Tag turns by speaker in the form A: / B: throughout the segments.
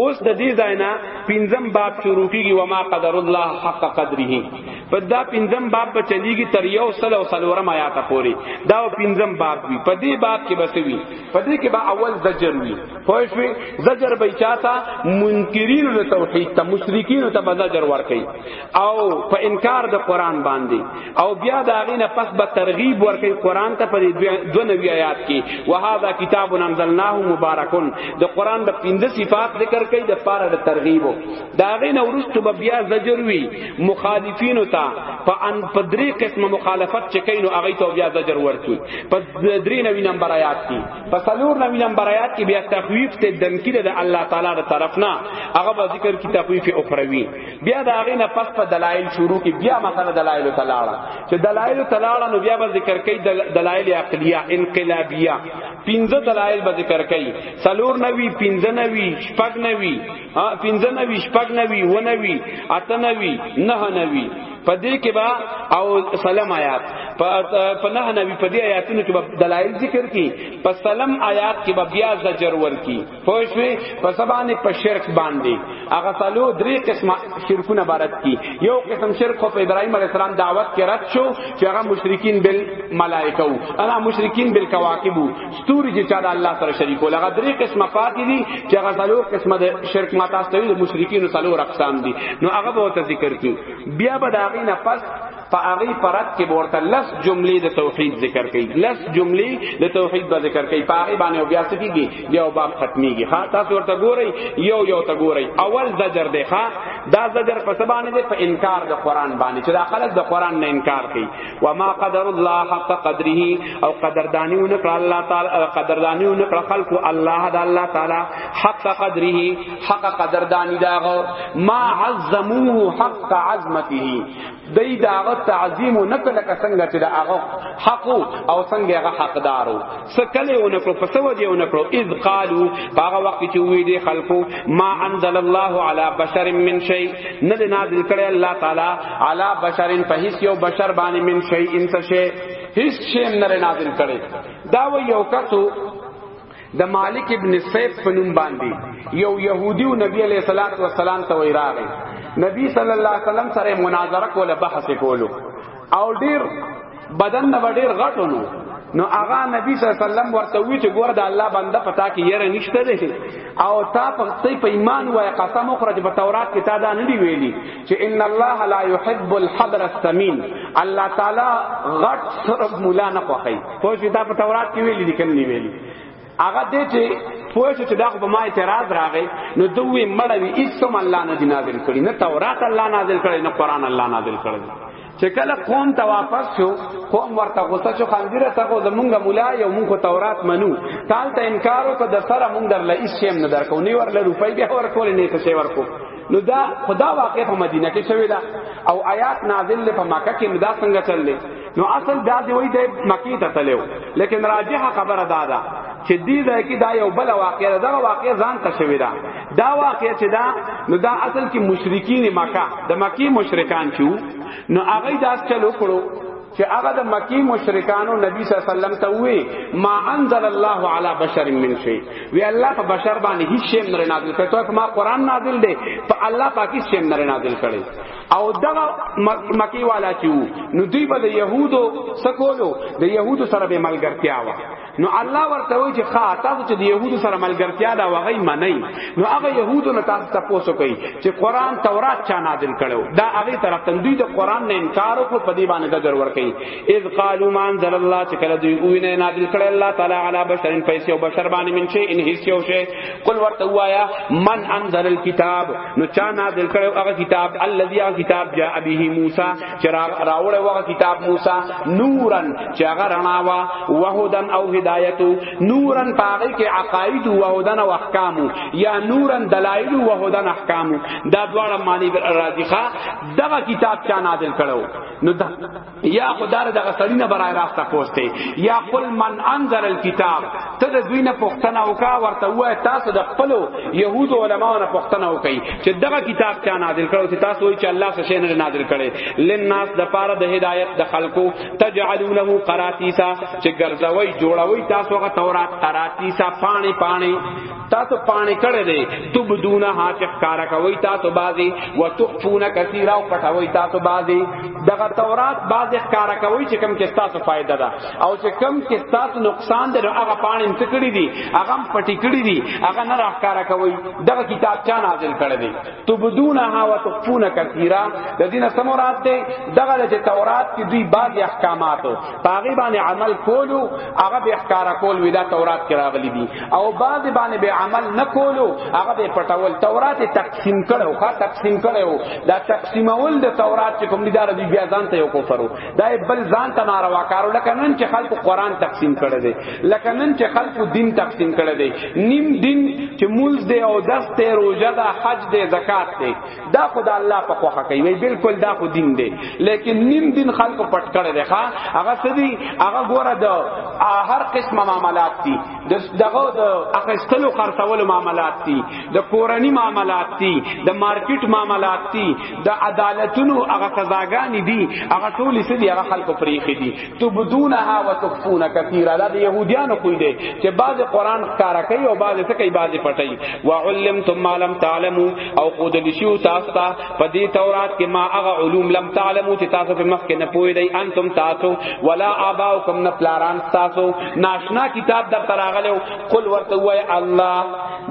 A: اوس د دې ځاینا پنځم باب شروع کیږي وما قدر الله حق قدره په دا پنځم باب په چلیږي تر یو سل او سلورم آیات پورې دا پنځم باب وي په دې باب کې بس وي په دې کې به اول زجر وي خو شوي زجر به چاته منکرین د توحید ته مشرکین ته به زجر ورکړي او په انکار د قران باندې او بیا دا غینه پس به ترغیب ورکړي قران ته په دو نوی آیات کې وهذا کتاب انزلناه مبارکون د قران د پنځه صفات ذکر کړي د پاره د ترغیب دا غینه ورستو به بیا زجر وی مخالفین ته په ان په درې قسمه مخالفت چې کینو هغه ته بیا زجر ورکړي په درې نوی نمبر آیات کې په څلور نوی نمبر آیات کې بیا تخویف ته دنکی د الله تعالی تر طرف نه هغه ذکر کی تخویف اخروی بیا دا غینه پس په دلایل شروع کی بیا مثلا دلایل تلاړه چې دلایل تلاړه نو بیا به ذکر کوي دلایل عقلیه انقلابیه پنځه دلایل به ذکر کوي سلور نوی پنځه نوی شپږ نوی ها پنځه نوی شپږ نوی و نوی اته نوی نه نوی پدې کې با او سلام آیات په نه نوی پدې آیاتونو کې دلایل ذکر کی په سلام آیات کې بیا زجر ور کی پوښوي په سبانه په شرک باندې هغه سالو درې قسمه شرکونه عبارت کی یو قسم شرک خو په ابراهیم علی السلام دعوت کې رد شو چې هغه مشرکین بل ملائکه وو انا مشرکین بل کواکب ستوري چې چا د الله سره شریک ول هغه درې قسمه پاتې دي چې هغه سالو قسمه د شرک ماته ستوي د مشرکین سالو رقصان دي نو هغه به ذکر کی بیا به داغینه پس په هغه پرد کې ورته لس جملې د توحید ذکر کړي لس جملې د توحید به ذکر کړي په هغه باندې بیا څه کیږي یو باب ختميږي ها تاسو ورته ګورئ یو یو ته ګورئ اول زجر دی ها دا زجر په څه باندې دی په انکار د قران باندې چې دا خلک د قران نه انکار کوي و ما قدر الله حق قدره او قدردانیونه کړ الله تعالی قدردانیونه کړ خلق الله د الله تعالی حق قدره حق قدردانی داغه ما عظموه حق عظمته دای دا هغه تعظیم نه کله څنګه چې دا هغه حق او څنګه هغه حقدارو سکله ونه کړو پس وجه ونه کړو اذ قالو هغه وخت چې وی دي خلقو ما انزل الله علی بشر من شی نه نازل کړي الله تعالی علی بشر په هیڅ یو بشر باندې من شی انس شی هیڅ شی نه نازل کړي دا و یو کتو د مالک ابن سیف په نوم باندې یو يهودي او نبی علیہ الصلوۃ والسلام ته ویراغی نبی صلی الله علیه وسلم سره مناظره کوله بحث کولو او ډیر بدن نه ډیر غټونو نو هغه نبی صلی الله علیه وسلم ورته وی چې ګور د الله بنده پتا کې یره نشته دی او تا په تی په ایمان وای قسم خورج په تورات کې تا دا نه دی ویلی چې ان الله لا يحب الحبر الثمين الله تعالی غټ صرف مولا نه خوخی خو چې دا په تورات کې ویلي دي کنه ویلي هغه دې چې پوه شو چې دا خو به ما اعتراض راغی نو دوی مړوي اسم الله نه نازل کړي نه تورات الله نازل کړي نه قران الله نازل کړي چې کله قوم ته واپس شو قوم ورته غوسه شو خندره ته خو زمونږه مولا یو مونږه تورات منو تال ته انکار وکړه د سره مونږ درله هیڅ شی نه درکو نه ورله روپۍ به ورکول نه څه شی ورکو نو دا خدا واقع په مدینه کې شوی دا او آیات نازل په مکه کې مدا څنګه چللې نو اصل دا دی وای د مکی ته تلو لیکن راجحه خبره دا ده چې دې ځای کې دا یو بل واقع ده دا واقع ځان ته شوی دا دا واقع چې دا نو دا اصل کې مشرکین مکه د مکی مشرکان چو نو هغه داس چلو کړو چې هغه د مکی مشرکانو نبی صلی الله علیه وسلم ته وی ما انزل الله علی بشر من شی وی الله په بشر باندې هیڅ شی نه نازل کړ ته ما قران نازل دی په الله پاکي شی نه نازل کړي او دا مکی والا چې نو دوی به د يهودو سکولو د يهودو سره به ملګرتیا و نو الله ورته وی چې خا تاسو چې د يهودو سره ملګرتیا دا وغی منئ نو هغه يهودو نه تاسو ته پوسو کوي چې قران تورات چا نازل کړو دا هغه طرف ته دوی د قران نه انکار وکړ په دې باندې دګر ور کوي اذ قالوا ما انزل الله چې کله دوی وی نه نازل کړ الله تعالی علی بشر پیسې او بشر باندې من شي ان هیڅ یو شي قل ورته وایا من انزل الكتاب نو چا نازل کړو هغه کتاب الذي کتاب جاء به موسی چې راوړې وغه کتاب موسی نورن چې هغه رڼا وا وهدن او هدایت نورن پاغه کې عقاید او وهدن او احکام یا نورن دلایل او وهدن احکام دا دواړه معنی راځي ښا دغه کتاب چا نازل کړو نو دا یا خدای دغه سړی نه برای راست پوښتې یا قل من انزل الكتاب ته د دوی نه پښتنه وکا ورته وای تاسو د خپل يهود علماء نه پښتنه وکي چې دغه کتاب چا نازل کړو چې تاسو وای چې الله څه شي نه نازل کړي لناس د پاره د هدایت د خلقو تجعلونه قراتیسا چې ګرځوي جوړوي تاسو هغه تورات قراتیسا پانی پانی تاسو پانه کړه دی تبدون ها چې ښکارا کوي تاسو بازي وتخفون کثیرا او پټوي تاسو بازي دغه تورات بازي ښکارا کوي چې کم کې تاسو فائدہ ده او چې کم کې تاسو نقصان ده هغه پانه انت کړی دی هغه پټی کړی دی هغه نه راښکارا کوي دغه کتاب چا نازل کړی دی تبدون ها وتخفون کثیرا د دینه سمورات دی دغه چې تورات کې دوی بازي احکاماتو پاغي باندې عمل کولو هغه به احکار کول وی دا تورات کې راغلي دي او بعض باندې به عمل نه کولو هغه به پټول تورات تقسیم کړو ښا تقسیم کړو دا تقسیمول د تورات چې کوم دي دا رضی بیا ځان ته یو کوفرو دا بل ځان ته ناروا کارو لکه نن چې خلکو قران تقسیم کړي دي لکه نن چې خلکو دین تقسیم کړي دي نیم دین چې مولز دی او دست دی روزه ده حج دی زکات دی دا خو د الله په خوخه کوي وی بالکل دا خو دین دی لیکن نیم دین خلکو پټ کړی دی ښا هغه سدي هغه ګوره د هر قسمه معاملات دي دغه د اخستلو خرڅولو معاملات دي د کورنی معاملات دي د مارکیټ معاملات دي د عدالتونو هغه سزاګانی دي هغه ټول سدي هغه خلکو پریخي دي تبدونها وتخفون كثيرا دا يهوديانو کوئی دي چې بعض قران ښکارا کوي او بعض څه کوي بعض پټي وعلمتم ما لم تعلموا او قد لشيو تاسو ته په دې تورات کې ما هغه علوم لم تعلموا چې تاسو په مخ کې نه پوي دي انتم تاسو ولا اباؤكم نه پلاران تاسو ناشنا کتاب در تراغلو قل ورته وای الله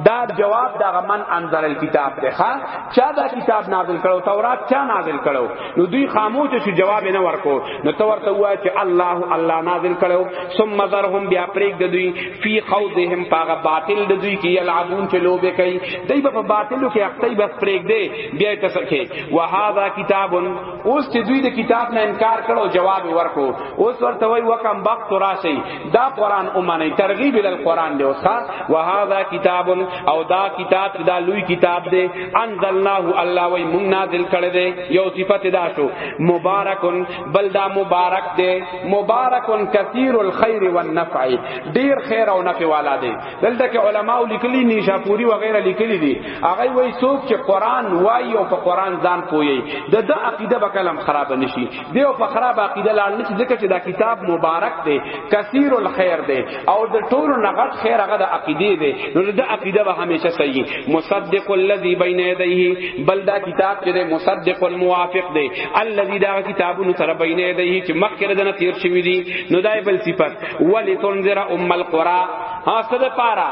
A: دا جواب دا من انزل الكتاب ده ها چا دا کتاب نازل کړو تورات چا نازل کړو نو دوی خاموش شو جواب نه ورکو نو تو ورته وای چې الله الله نازل کړو ثم ذرهم بیا پریک د دوی فی خوضهم پاغه باطل د دوی کې یلعبون چې لوبه کوي دوی په باطلو کې اخته بس پریک دی بیا ته سکه وهذا کتاب اوس چې دوی د کتاب نه انکار کړو جواب ورکو اوس ورته وای وکم بخت راشي دا قران او معنی ترغیب ال قران دی اوسا وهذا کتاب او دا کتاب دا لوی کتاب دی انزلناه الله وی مون نازل کړه دی یو صفت دا شو مبارکن بل دا مبارک دی مبارکن کثیر الخير والنفع ډیر خیر او نفع والا دی دلته کې علما لیکلی نیشاپوری وغیرہ لیکلی دی هغه وی څوک چې قران وای او په قران ځان پوي د د عقیده به کلم خراب نشي دیو په خراب عقیده لاړ نه ځکه چې دا کتاب مبارک دی کثیر الخير دی او د ټول نغت خیر هغه د عقیده دی نو د عقیده به همیشه صحیح مصدق الذي بین یدیه بل دا کتاب چې مصدق الموافق دی الذي دا کتابونو سره بین یدیه چې مخکره دنه تیر شوی دی نو دای بل صفت ولتنذر ام القرى ها څه د پاره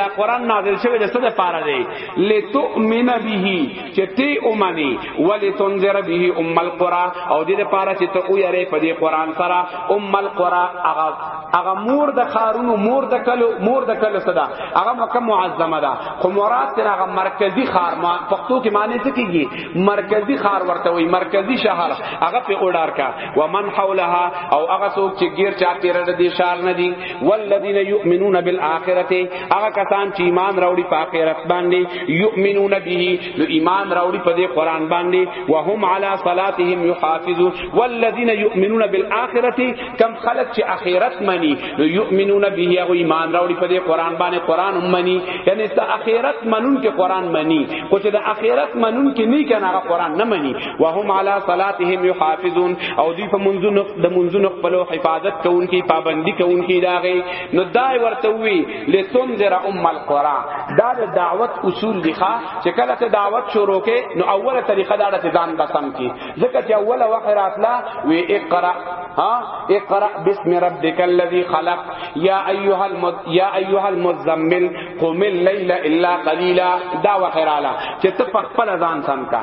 A: دا قران نازل شوی د څه د پاره دی لتؤمن به چې تی اومني ولی تنذر به ام القرى او دې لپاره چې ته ویری په دې قران سره ام القرى هغه هغه مور د خارونو مور د کلو مور د کلو صدا هغه مکه معظمه ده خو مراد تر هغه مرکزی خار ما پښتو کې معنی څه کیږي مرکزی خار ورته وي مرکزی شهر هغه په اوډار کا ومن حولها او هغه څوک چې غیر چا تیر د دې شار نه دي والذین یؤمنون بالآخرته هغه کسان چې ایمان راوړي په آخرت باندې یؤمنون به نو ایمان راوړي په دې قران باندې وهم علی صلاتهم یحافظون والذین یؤمنون بالآخرته کم خلق چې آخرت منی نو یؤمنون به هغه ایمان راوړي په دې قران باندې قران هم منی یعنی ته آخرت منون کې قران منی خو چې د آخرت منون کې نه کنه هغه قران نه منی وهم علی صلاتهم یحافظون او دی په منځونو د منځونو خپل حفاظت کوونکی پابندی کوونکی داغه نو دای ورته وی لتنذر ام القرى دا د دعوت اصول دی ښا چې کله ته دعوت شروع کې نو اوله طریقه دا د ځان بسم کی ځکه چې اوله وحی راتلا وی اقرا ها اقرا بسم ربک الذی خلق یا ایها المد یا ایها المزمل قم الليل الا قليلا دا وحی رالا چې ته په خپل ځان سم کا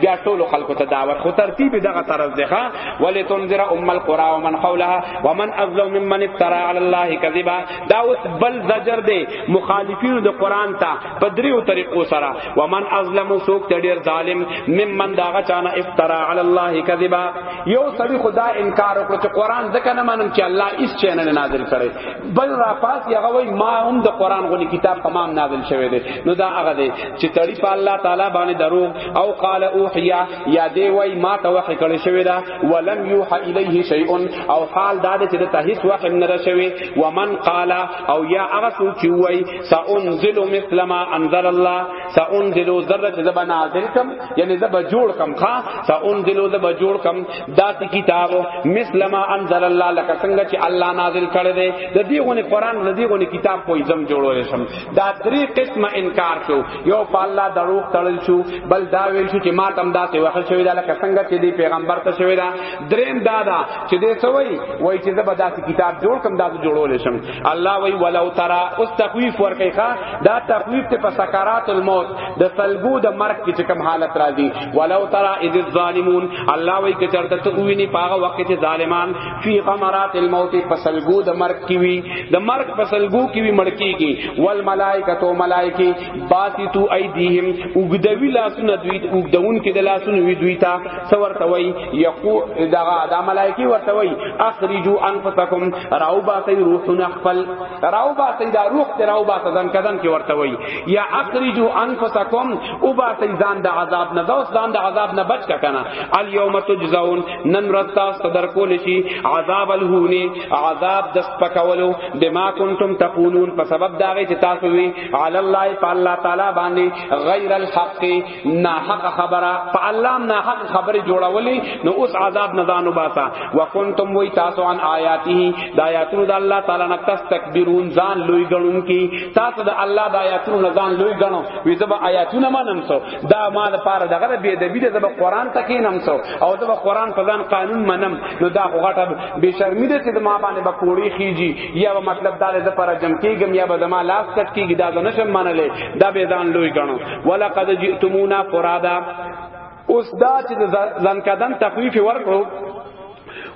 A: بیا ټول خلکو ته دعوت خو ترتیب دغه طرز دی ښا ولی تنذر ام القرى ومن حولها ومن اظلم ممن افترى على الله كذبا دا اوس بل زجر دی مخالفینو د قران ته په دریو طریقو سره ومن اظلم سوک ته ډیر ظالم ممن داغه چانه افترى على الله كذبا یو سړی خدا انکار وکړ چې قران ځکه نه منم چې الله هیڅ چی نه نازل کړي بل را پاس یغه وای ما هم د قران غونی کتاب تمام نازل شوی دی نو دا هغه دی چې تړي په الله تعالی باندې درو او قال اوحیا یا دی وای ما ته وحی کړی شوی دا ولم یوحى الیه شیء او حال دا چې ته هیڅ وحی نه را شوی ومن قال او یا هغه څوک چې وای سانزل مثل ما انزل الله سانزل ذره چې زبا نازل کم یعنی زبا جوړ کم ښا سانزل زبا جوړ کم داسې کتاب مثل ما انزل الله لکه څنګه چې الله نازل کړی دی د دې غونې قران د دې غونې کتاب کوئی زم جوړول شم دا درې قسمه انکار شو یو په الله دروغ تړل شو بل دا ویل شو چې ما تم داسې وحی شوی دا لکه څنګه چې دی پیغمبر ته شوی دا دریم دا دا چې دې سوی وای چې زبر داسې کتاب جوړ کم دا جوړول شم الله وی ولو ترى اوس تخویف ورکه ښا دا تخویف ته په سکرات الموت د سلګو د مرګ کې کوم حالت راځي ولو ترى اذ الظالمون الله وی چې چرته ته ویني پاغه وخت چې ظالمان فی غمرات الموت فسلغو د مرګ کی وی د مرګ فسلغو کی وی مړ کیږي ول ملائکه تو ملائکه باسی تو ایدیهم وګدوی لاسونه دوی وګدون کی د لاسونه وی دوی تا سور توي یقو دغه د ملائکه ورته وی اخرجوا انفسکم راو باسی روحنا خپل راو باسی دا روح ته راو باسی ځان کدن کی ورته وی یا اخرجوا انفسکم او باسی ځان د عذاب نه دوس ځان د عذاب نه بچ کنه الیوم تجزون نن رتا صدر کول شي عذاب الهونی عذاب د سپکولو بما کنتم تقولون په سبب دا غي چې تاسو وی علی الله په الله تعالی باندې غیر الحق نا حق خبره په الله نا حق خبره جوړولې نو اوس عذاب نه ځانو باسا وکنتم وی تاسو عن آیاته د آیاتونو د الله تعالی نه تستكبرون ځان لوی غنون کی تاسو د الله د آیاتونو نه ځان لوی غنو وی زب آیاتونه منم سو دا ما د پاره دغه د بيدبی د به قران ته کینم سو او د به قران په ځان قانون منم نو دا خو غټه به شرمی ده چې د ما باندې به کوړی خيږي یا به مطلب دار د پاره جم کیږم یا به زما لاس کټ کیږي دا نه شم منلې دا به ځان لوی غنو ولقد جئتمونا فرادا اوس دا چې ځان کدن تخفیف ورکړو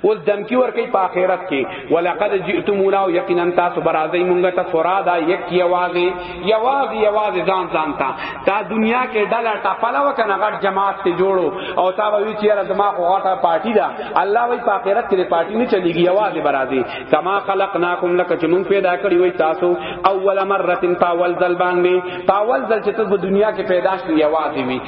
A: اوس دمکی ور کوي په آخرت کې ولقد جئتمونا یقینا تاسو برازي مونږ ته فرادا یک یوازي یوازي یوازي ځان ځان تا دا دنیا کې ډلا ټپلا وکنه غټ جماعت ته جوړو او تا وی چې را دماغ غټه پارٹی دا الله وی په آخرت کې پارٹی نه چلیږي یوازي برازي کما خلقناکم لک چې مونږ پیدا کړی وی تاسو اول مره پاول ځل باندې پاول ځل چې ته په دنیا کې پیدا شې یوازي وی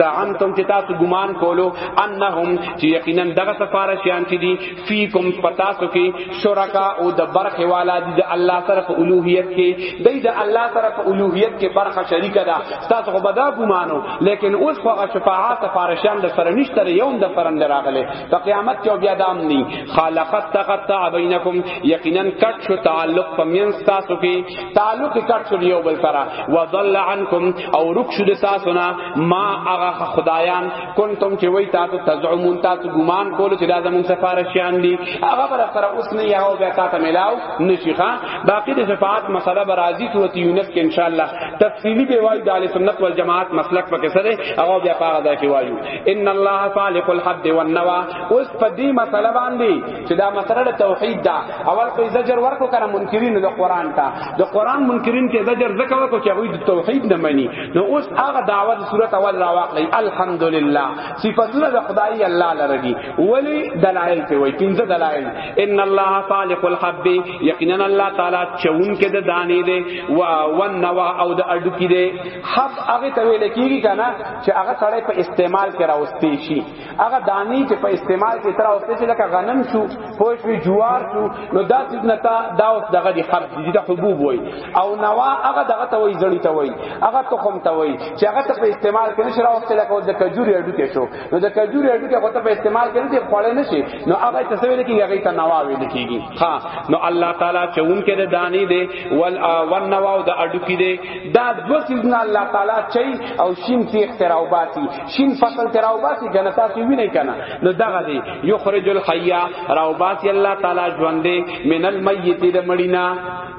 A: زعمتم چې تاسو ګمان کولو انهم چې یقینا دغه سفاره شیان چې دي فیکم پتا سو کې شرکا او د برخه والا دي د الله سره په اولوہیت کې دای د الله سره په اولوہیت کې برخه شریک ده تاسو خو بدا ګمانو لیکن اوس خو شفاعت سفاره شیان د سره نشته یوم د فرن راغله په قیامت کې بیا دام ني خلقت تقطع بینکم یقینا کټ شو تعلق پمین تاسو کې تعلق کټ شو یو بل سره وضل عنکم او رک شو د تاسو نه ما هغه خدایان کنتم چې وای تاسو تزعمون تاسو ګمان کول چې دا زمون سفارشیان دي هغه بر سره اوس نه یو بیا تاسو ملاو نشيخه باقی د شفاعت مسله برازي صورت یونس کې ان شاء الله تفصیلی به وای د اهل سنت والجماعت مسلک پکې سره هغه بیا پاره دا کې وایو ان الله فالق الحد والنوا اوس په دې مسله باندې چې دا مسله توحید ده اول کوئی زجر ورکو کنه منکرین د قران ته د قران منکرین ته زجر زکه ورکو چې هغه د توحید نه مانی نو اوس هغه دعوت صورت اول را واقعي الحمدلله صفاتنا د خدای الله لرګي ولی دلائل ته وای پنځه دلائل ان الله خالق الحب یقینا الله تعالی چون کې د دانی دی و ونوا او د اډو کې دی حب هغه ته ویل کیږي کنه چې هغه سړی په استعمال کې راوستي شي هغه دانی چې په استعمال کې تر اوسه چې لکه غنم شو پوش وی جوار شو نو دا چې نتا دا اوس دغه دی خرج دي د حبوب وای او نوا هغه دغه ته وای زړی ته وای هغه تخم ته وای چې هغه ته په استعمال کې نشره اوسه لکه د کجوري اډو کې شو نو د کجوري اډو کې هغه ته په استعمال کې نه خوړل نشي نو هغه ته ویل کېږي هغه ته نوا ویل کېږي ها نو الله تعالی چې اون کې د دانی دی ول ون نوا او د اډو کې دی دا دوه سیزنه الله تعالی چي او شین سی اختراوباتي شین فصل ته راوباسي کنه تاسو وینئ کنه نو دغه دی یخرج الحی راوباسي الله تعالی ژوندې من المیت د مړینا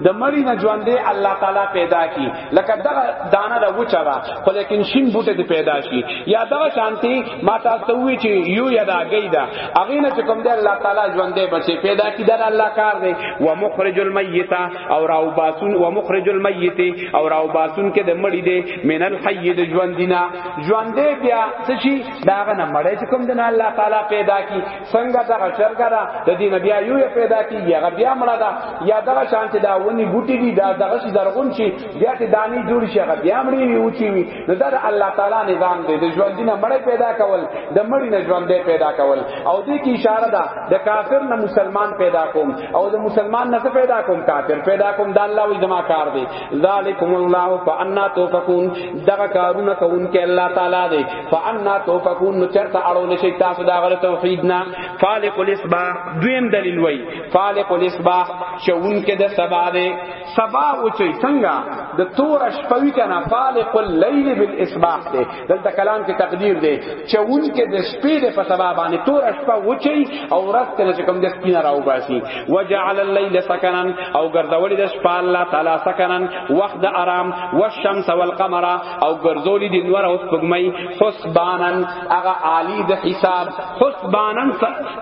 A: د مړینا ژوندې الله تعالی پیدا کی لکه دغه دانه د وچرا خو لیکن شین بوټه دی پیدا شي یا دغه شانتی ما تاسو وی چې یو یدا گیدا اغه نه کوم دی الله تعالی ژوندې بچي پیدا کی در الله کار دی و مخرج المیت او راو باسون و مخرج المیت او راو باسون کې د مړی دی من الحی د ژوند دینا ژوند دی بیا سچی داغه نه مړی چې کوم دین الله تعالی پیدا کی څنګه دغه شرګرا د دین بیا یو پیدا کی یا بیا مړه دا یا دغه شان چې دا ونی بوټی دی دا دغه شی درغون شي بیا ته دانی جوړ شي بیا مړی وی اوچی وی نو دا د الله تعالی نظام دی د ژوند نه مړ پیدا کول د مړ نه ژوند پیدا کول او دې کی اشاره ده د کافر نه مسلمان پیدا کوم او د مسلمان نه پیدا کوم کافر پیدا کوم د الله وی دما کار دی ذالکم الله فانا توفقون دغه کارونه کوون کې الله تعالی دی فانا توفقون نو چرته اړو نشي تاسو دا غره توحید نه فالق الاسباح دویم دلیل وی فالق الاسباح شون کې د سبا دی سبا وچی څنګه د تور شپوی کنا فالق الليل بالاسباح ته دلته کلام کې تقدیر دی چون کې د شپې د په سبا باندې تور شپه وچی او ورځ ته چې کوم د سپینا راو باسي وجعل الليل سكنا او ګرځول د شپه الله تعالی سكنا وخت د آرام والشمس والقمر او ګرځول د نور او سپګمۍ حسبانا هغه عالی د حساب حسبانا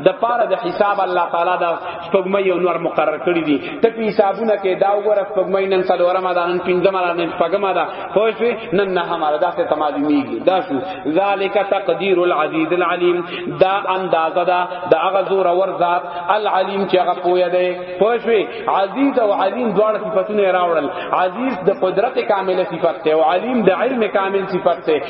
A: د پاره د حساب الله تعالی دا سپګمې یو نور مقرر کړی دي ته په حسابونه کې دا وګوره سپګمې نن څلورمه ده نن پنځمه ده نن شپږمه ده خو شوي نن نه هماره دا څه تماجمیږي دا شو ذالک تقدیر العزیز العلیم دا اندازه ده دا هغه زور ور ذات العلیم چې هغه پوهه ده خو شوي عزیز او علیم دواړه صفاتونه راوړل عزیز د قدرت کامله صفت ده او علیم د علم کامل صفت ده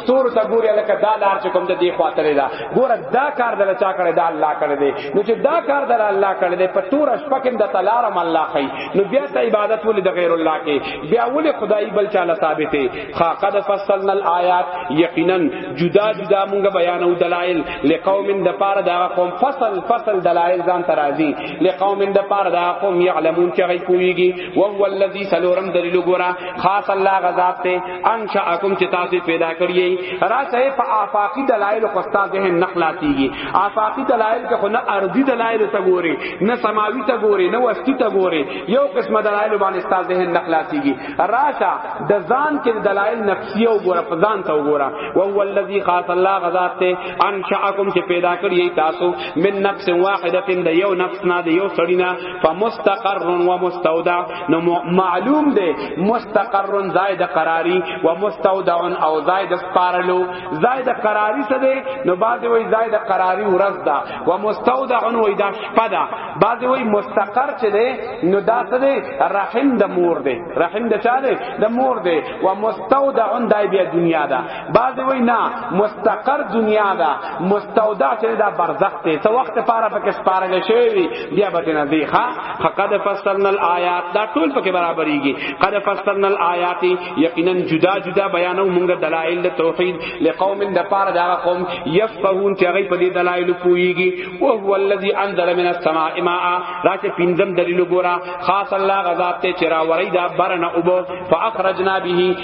A: ستور ته ګوري لکه دا لار چې کوم د دې خاطر دا ګوره دا کار دل چا کړی دا الله کړی دی نو چې دا کار دل الله کړی دی په تور شپکم د تلارم الله خي نو بیا ته عبادت ولې د غیر الله کې بیا ولې خدای بل چاله ثابتې خا قد فصلنا الآیات یقینا جدا جدا مونږ بیانو دلایل لقوم د پاره دا قوم فصل فصل دلایل ځان ترازی لقوم د پاره دا قوم یعلمون چې غي کویږي وهو الذی سلورم دلیل ګوره خاص الله غذاب ته انشاءکم چې تاسو پیدا کړی را سه په آفاقی دلایل خو تاسو ذهن نخلاتیږي آفاقی دلایل کې خو نه ارضی دلایل ته ګوري نه سماوی ته ګوري نه وستی ته ګوري یو قسم دلایل باندې تاسو ذهن نخلاتیږي راشه د ځان کې دلایل نفسیه او ګور په ځان ته وګوره او هو الذی خاص الله غذات ته انشاءکم چې پیدا کړی تاسو من نفس واحده د یو نفس نه د یو سړی نه فمستقر و مستودع نو معلوم دی مستقر زائد قراری و مستودع او زائد سپارلو زائد قراری څه دی نو بعد وی زائد قراری ورځ دا و مستودع و دا شپه دا بعد وی مستقر چه دی نو دا څه دی رحم د مور دی رحم د چا دی د مور دی و مستودع دا بیا دنیا دا بعض وی نه مستقر دنیا دا مستودع چې دا برزخ ته څو وخت پاره پکې سپارل شوی وی بیا به نه دی ها فقد فصلنا الایات دا ټول پکې برابرېږي قد فصلنا الایات یقینا جدا جدا بیانو موږ دلایل د توحید لقوم د پاره دا قوم یفقهون چې هغه په دې دلایل پويږي او هو الذی انزل من السماء ماء راته پینځم دلیل ګورا خاص الله غذاب ته چرا وری دا برنه وبو فاخرجنا به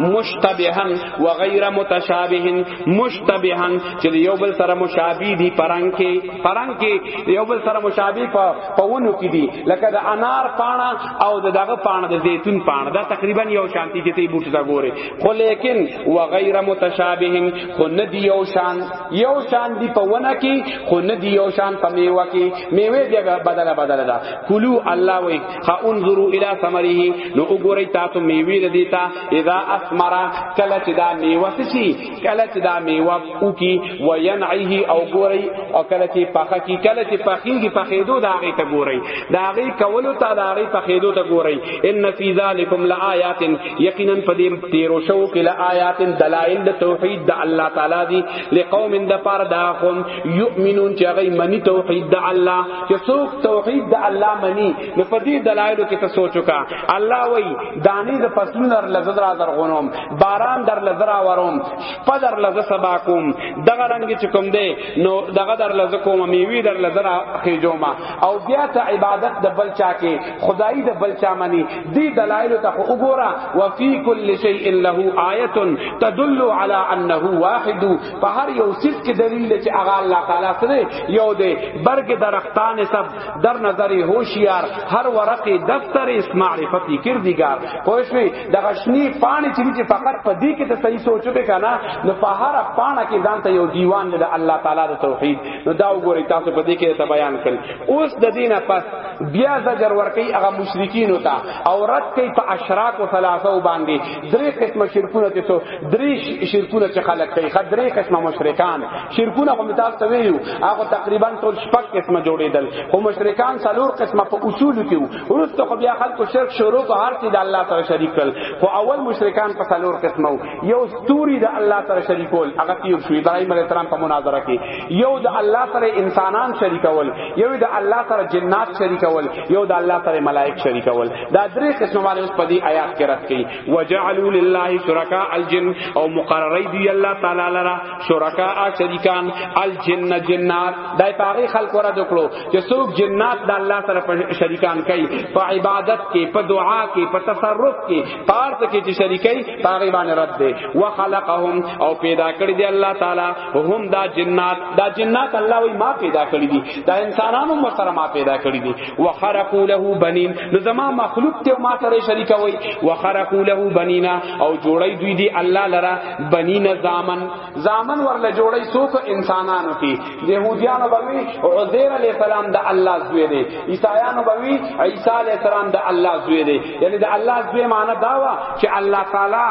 A: مشتبها وغیر متشابه مشتبها چې یو بل سره مشابه دي پرنګ کې پرنګ کې یو بل سره مشابه په پونو کې دي لکه د انار پاڼه او د دغه پاڼه د زیتون پاڼه دا تقریبا یو شانتی کې تی بوټ دا ګوره خو لیکن وغیر متشابه خو نه دی یو شان یو شان دی په ونه کې خو نه دی یو شان په میوه کې میوه بیا بدله بدله ده کلو الله وی ها انظروا الى ثمره نو وګورئ تاسو میوه د دیتا اذا اثمر کله چې دا میوه شي کله چې دا میوه او کی و ينعه او ګورئ او کله چې پخه کی کله چې پخینګي پخېدو دا غي ته ګورئ دا غي کولو ته دا غي پخېدو ته ګورئ ان فی ذلکم لآیات یقینا پدې تیرو شو کې لآیات دلائل د توحید د الله تعالی دی لقوم د پاره دا قوم یؤمنون چې هغه منی توحید د الله چې څوک توحید د الله منی نو په دې دلایلو کې ته سوچو کا الله وای دانی د فصلونو در لزر در غنوم باران در لزر وروم شپه در لزر سبا کوم دغه رنگ چې کوم دی نو دغه در لزر کوم میوي در لزر خېجوما او بیا ته عبادت د بل چا کې خدای د بل چا منی دې دلایلو ته وګوره وفي كل شيء له آیه تدل على انه واحد په هر یو صف کې دلیل دی چې هغه الله تعالی سره یو دی برګ درختان سب در نظر هوشیار هر ورق دفتر اس معرفتی کردگار پوښوي د غشنی پانی چې فقط په دې کې ته صحیح سوچو به کنه نو په هر پاڼه کې ځان ته یو دیوان دی الله تعالی د توحید نو دا وګورئ تاسو په دې کې ته بیان کړئ اوس د دینه پس بیا زجر ورکی هغه مشرکین وتا او رد کوي په اشراق او ثلاثه باندې درې قسمه شرکونه چې څو درې شرکونه چې خلق کوي خا درې قسمه مشرکان شرکونه هم تاسو ته ویو هغه تقریبا ټول شپږ قسمه جوړېدل خو مشرکان څلور قسمه په اصول کې وو ورسته خو بیا خلکو شرک شروع په هر څه د الله سره شریک کړ خو اول مشرکان په څلور قسمه وو یو ستوري د الله سره شریکول هغه تیر شو ابراهیم علیه السلام په مناظره کې یو د الله سره انسانان شریکول یو د الله سره جنات شریکول یو د الله سره ملائک شریکول دا درې قسم باندې اوس په دې آیات کې رات کړي وجعلوا لله شرکاء الجن او مقرری دی الله تعالی لرا شرکاء شریکان الجن جنات دای پاغي خلق ورا دکړو چې څوک جنات د الله سره شریکان کوي په عبادت کې په دعا کې په تصرف کې پارت کې چې شریکي پاغي باندې رد دی وخلقهم او پیدا کړی دی الله تعالی هم دا جنات دا جنات الله وی ما پیدا کړی دي دا انسانانو مسره ما پیدا کړی دي وخرقوا له بنین نو زما مخلوق ته ما سره شریک وای وخرقوا له بنینا او جوړی دوی دی الله لرا بنین زامن زامن ورله جوړی سوک انسانانو کی يهودیانو بوی عزیر علی السلام د الله زوی دی عیسایانو بوی عیسی علی السلام د الله زوی دی یعنی د الله زوی معنی دا وا چې الله تعالی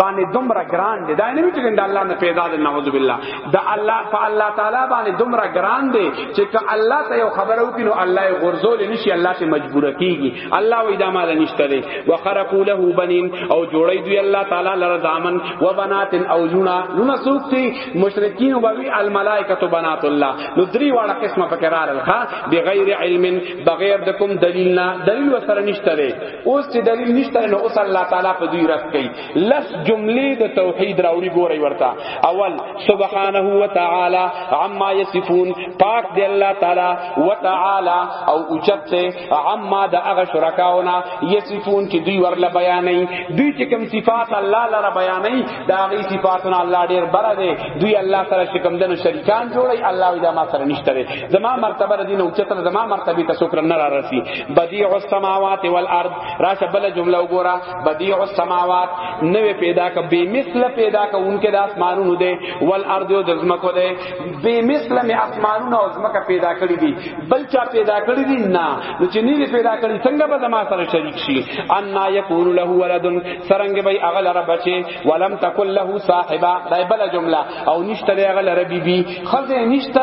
A: باندې دومره ګران دی دا نه وی چې د الله نه پیدا ده نعوذ بالله د الله په الله تعالی باندې دومره ګران دی چې که الله ته یو خبره وکړي نو الله یې غرزول نشي الله ته مجبور کیږي الله وې دا مال نشته دی وخرقوا له بنین او جوړې دوی الله تعالی لره دامن و بنات او جونا لونه سوق دي مشرکین وبوي الملائکه بنات الله نو درې واړه قسمه پکې راغل ها بغیر علم بغیر د کوم دلیل نه دلیل وسره نشته دی اوس چې دلیل نشته نو اوس الله تعالی په دوی رات کوي لس جملې د توحید راوړي ګوري ورته اول سبحانه وتعالى عما يصفون پاک دی الله تعالی وتعالى او اوچت ته عما د هغه شرکاونه يصفون چې دوی ورله بیانې دوی چې کوم صفات الله لره بیانې دا غي صفاتونه الله ډیر بره دي دوی الله سره شکم دنو شریکان جوړي الله دا ما سره نشته زما مرتبه دین اوچت زما مرتبه تاسو کړن نه را رسی بدیع السماوات والارض راشه بل جمله وګوره بدیع السماوات نوې پیدا ک بے مثل پیدا ک انکه د اسمانونو دی والارض او د زمکو دی بے مثل می اسمانونو او زمکه پیدا کړی دی بل چا پیدا کړی دی نه نو چې نه پیدا کړی څنګه به زما سره شریک شي ان نا یکون له ولد سرنګ به اغل رب چی ولم تکل له صاحبہ دا بل جمله او نشته له اغل ربی بی خزه نشته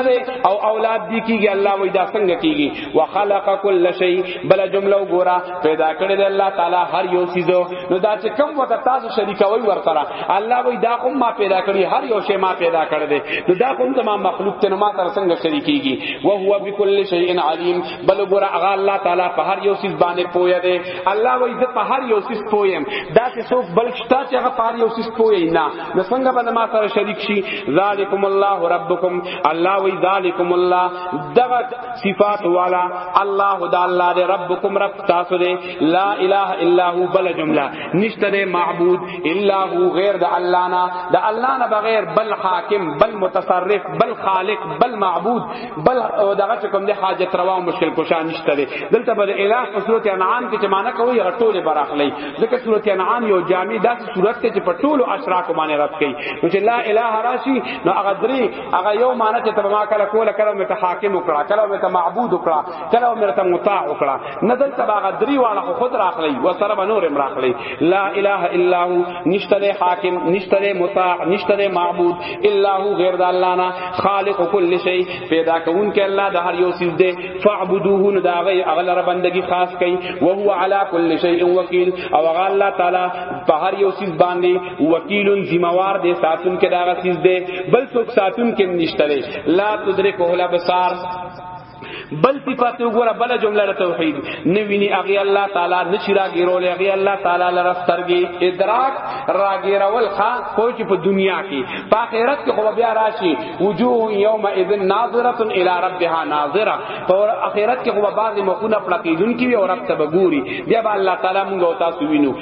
A: او اولاد دی کیږي الله وای دا څنګه کیږي وخلق کل شی بل جمله وګوره پیدا کړی دی الله تعالی هر یو چیز نو دا چې کم وخت تاسو شریکوي ورته الله وی دا کوم ما پیدا کړی هر یو شی ما پیدا کړی دی نو دا کوم تمام مخلوق ته ما تر څنګه شریکيږي او هو بكل شیء علیم بل ګور هغه الله تعالی په هر یو چیز باندې پوهه دی الله وی زه په هر یو چیز پوهیم دا چې څوک بل شته چې هغه په هر یو چیز پوهی نه نو څنګه به ما سره شریک شي ذالکم الله ربکم الله وی ذالکم الله دغه صفات والا الله د الله دی ربکم رب تاسو دی لا اله الا هو بل جمله نشته دی معبود الا هو غیر د الله نه د الله نه بغیر بل حاکم بل متصرف بل خالق بل معبود بل دغه کوم دی حاجت روا او مشکل کشا نشته دی دلته بل اله په صورت انعام کې چې معنی کوي هغه ټول براخلی ځکه صورت انعام یو جامع داسې صورت ته چې په ټول اشراق باندې رات کوي چې لا اله راشي نو هغه درې هغه یو معنی چې تبه ما کله کوله کله مې ته حاکم وکړه کله مې ته معبود وکړه کله مې ته مطاع وکړه نزل تبا غدری والا خو خود راخلی و سره بنور امر راخلی لا اله الا هو نشتره حاکم نشتره مطاع نشتره معبود الا هو غیر د الله نه خالق کل شی پیدا کون کې الله د هر یو چیز دی فعبدوه نو دا غي اغل رب بندگی خاص کئ او هو علی کل شی وکیل او غ الله تعالی په هر یو چیز باندې وکیل ذمہوار دے ساتون کے داغه چیز دے بل څوک ساتون کې نشته لا تدرکه الابصار بل صفات وګوره بل جمله د توحید نه ویني اغي الله تعالی نشي راګیرول اغي الله تعالی لره سترګي ادراک راګیرول خا خو چې په دنیا کې په آخرت کې خو بیا راشي وجوه یوم اذن ناظره الی ربها ناظره په آخرت کې خو بعضی مخونه پړکیدون کې وي او رب ته بګوري بیا به الله تعالی موږ او تاسو وینو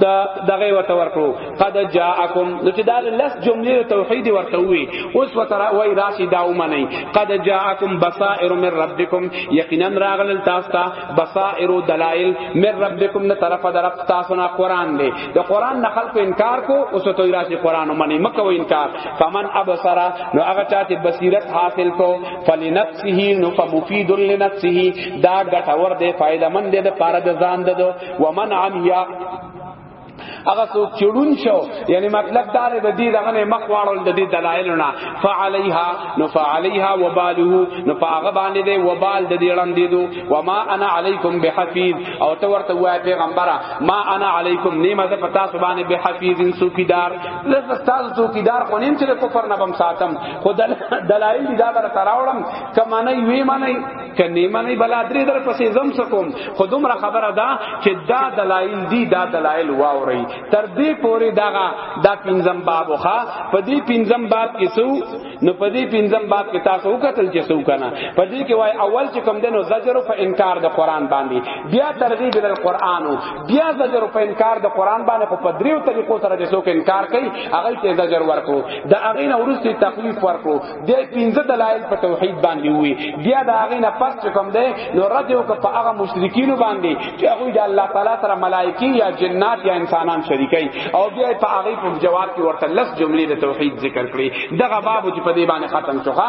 A: دا دغه ورته ورکړو قد جاءکم نو چې دا لس جملې توحید ورته وی اوس وتر وای راشي دا ومني قد جاءکم بصائر من ربکم یقینا راغل تاسو ته بصائر دلائل من ربکم نه طرف در تاسو نه قران دی د قران نه خلق انکار کو اوس ته راشي قران ومني مکه و انکار فمن ابصر نو هغه چاته بصیرت حاصل کو فلنفسه نو فمفید لنفسه دا ګټور دی فائدہ مند دی د پاره د ځان ددو ومن عمیا هغه څوک چړون شو یعنی مطلب دا دی د دې دغه نه مخ واړول د دې دلایل نه فعلیها نو فعلیها وباله نو هغه باندې دی وبال د دې ړندې دو و ما انا علیکم بحفیظ او ته ورته وای پیغمبره ما انا علیکم نیمه ده پتا سبحانه بحفیظ سوکیدار لکه تاسو سوکیدار خو نیم چې کفر نه بم ساتم خو دلایل دا در تراوړم کمانه وی معنی که نیمه نه بلا درې در پسې زم سکوم خو دومره خبره ده چې دا دلایل دی دا دلایل واوري تر دې پورې داغه دا پنځم باب وخا په دې پنځم باب کې سو نو په دې پنځم باب کې تاسو وکتل چې سو کنه په دې کې وای اول چې کوم دنو زجر په انکار د قران باندې بیا ترغیب ال قران بیا زجر په انکار د قران باندې خو په دریو طریقو سره چې سو کې انکار کوي هغه ته زجر ورکو دا هغه نه ورسته تکلیف ورکو بیا پنځه دلایل په توحید باندې وی بیا دا هغه نه پس چې کوم دی نو رد یو په هغه مشرکین باندې چې هغه د الله تعالی سره ملائکی یا جنات یا انسانان شریکای او بیا په هغه په جواب کې ورته لس جملې د توحید ذکر کړې دغه باب چې په دې باندې ختم شوه